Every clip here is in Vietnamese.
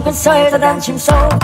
trong cơn say ta đang chìm sâu.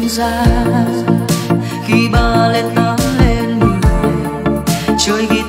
rộn ràng khi ba lên tám lên mười trời ghi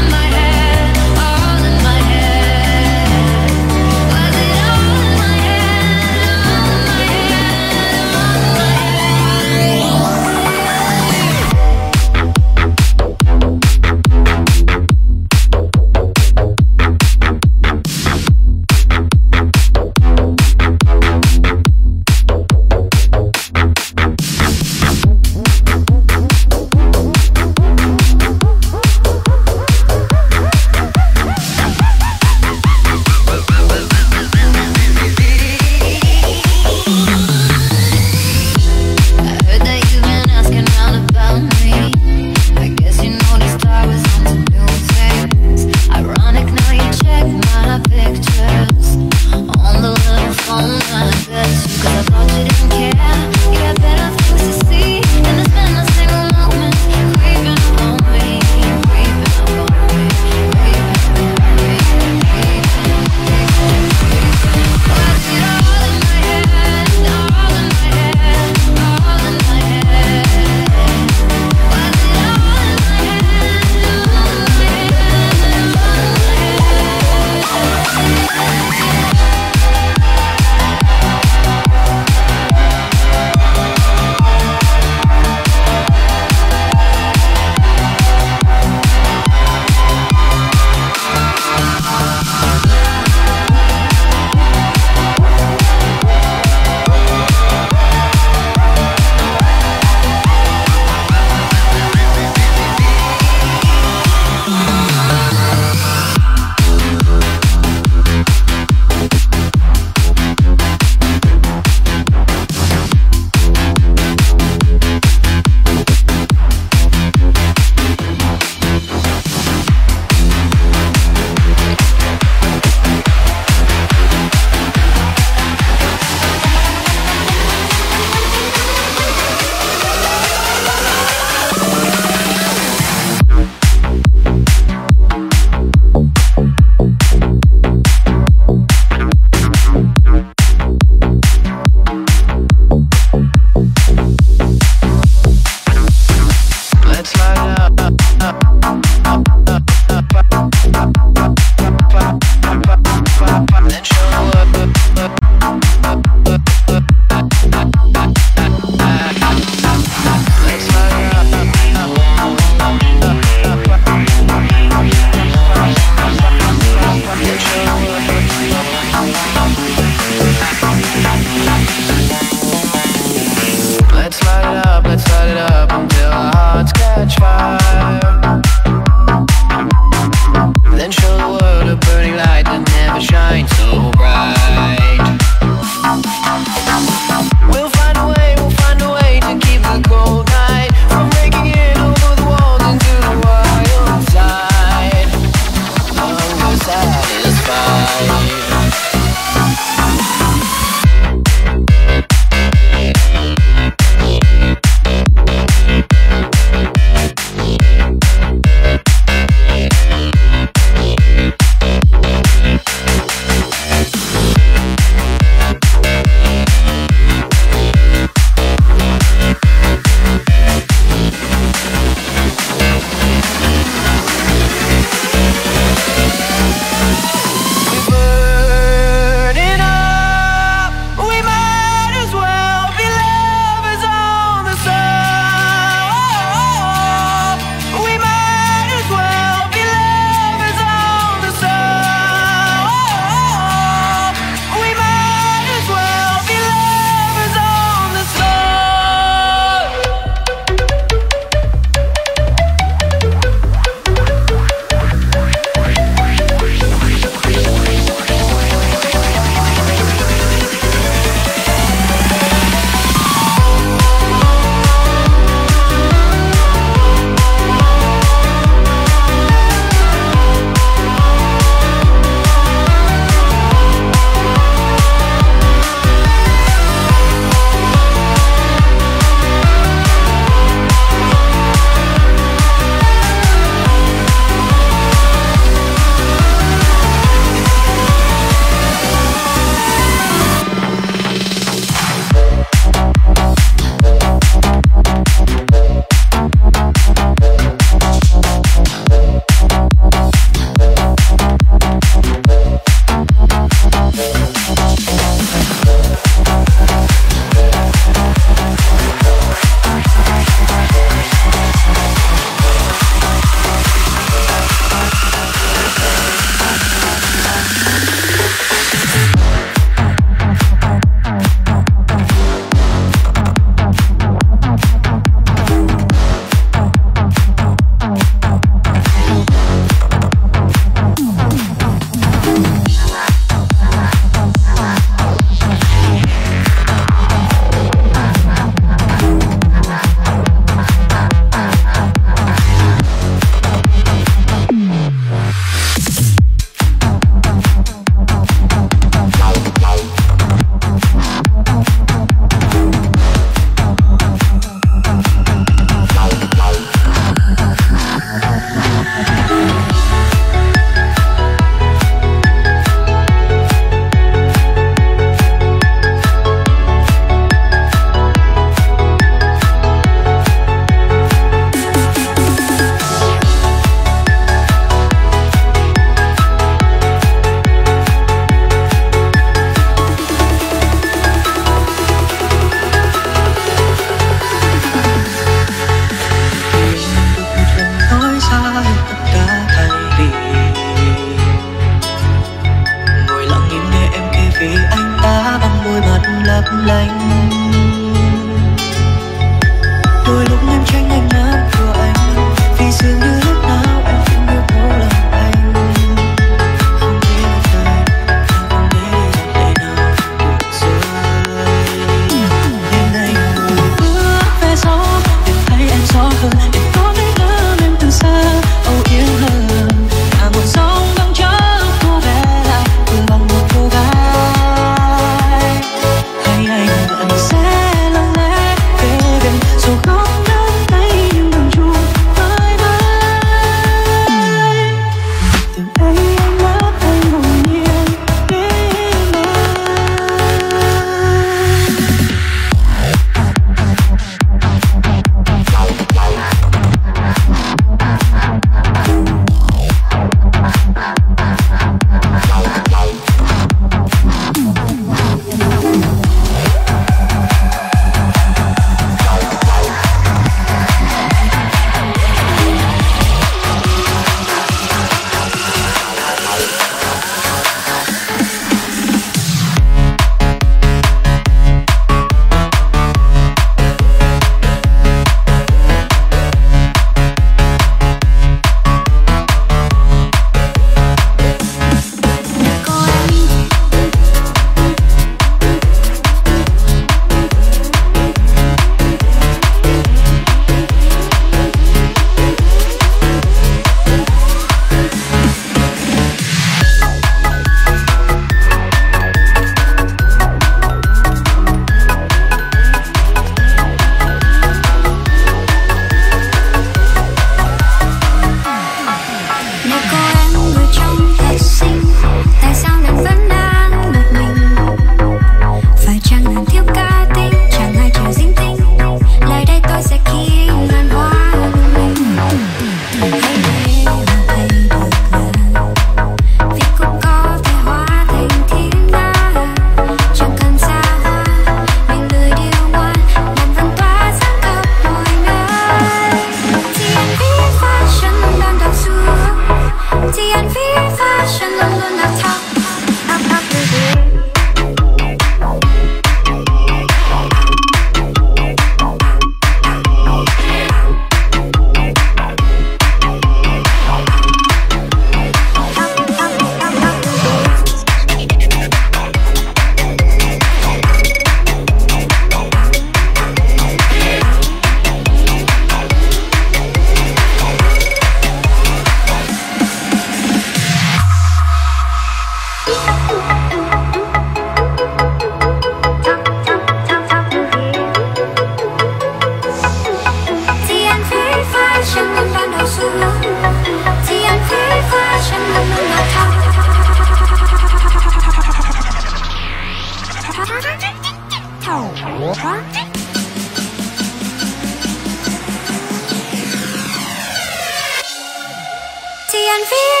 can feel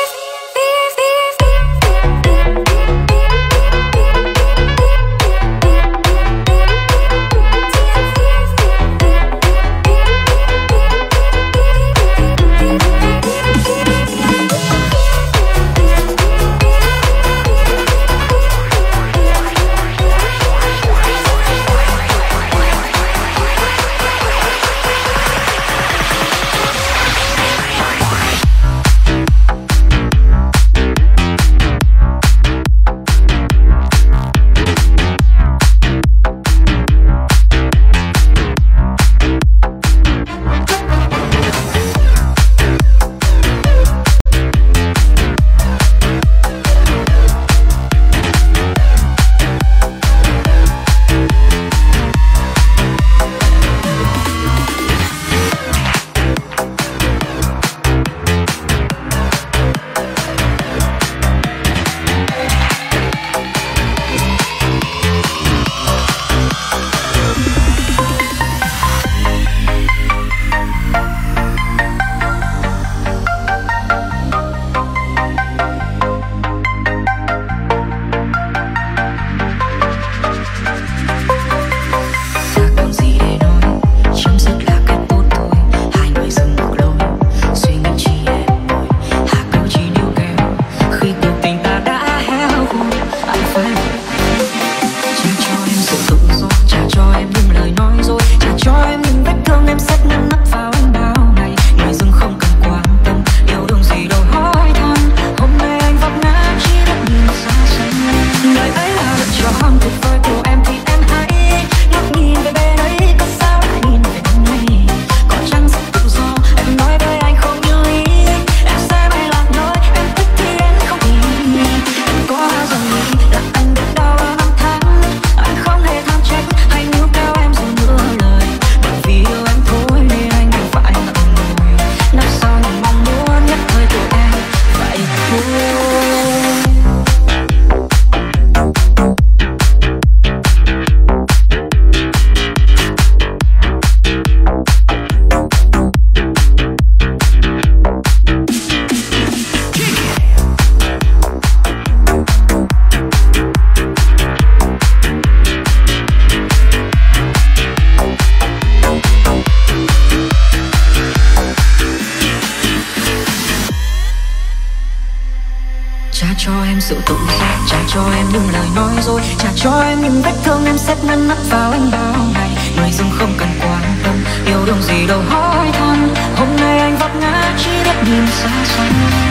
Những vết thương em xếp ngăn nắp vào anh bao ngày. Người dưng không cần quan tâm Yêu đương gì đâu hỏi thăm. Hôm nay anh vấp ngã, chỉ biết nhìn xa xăm.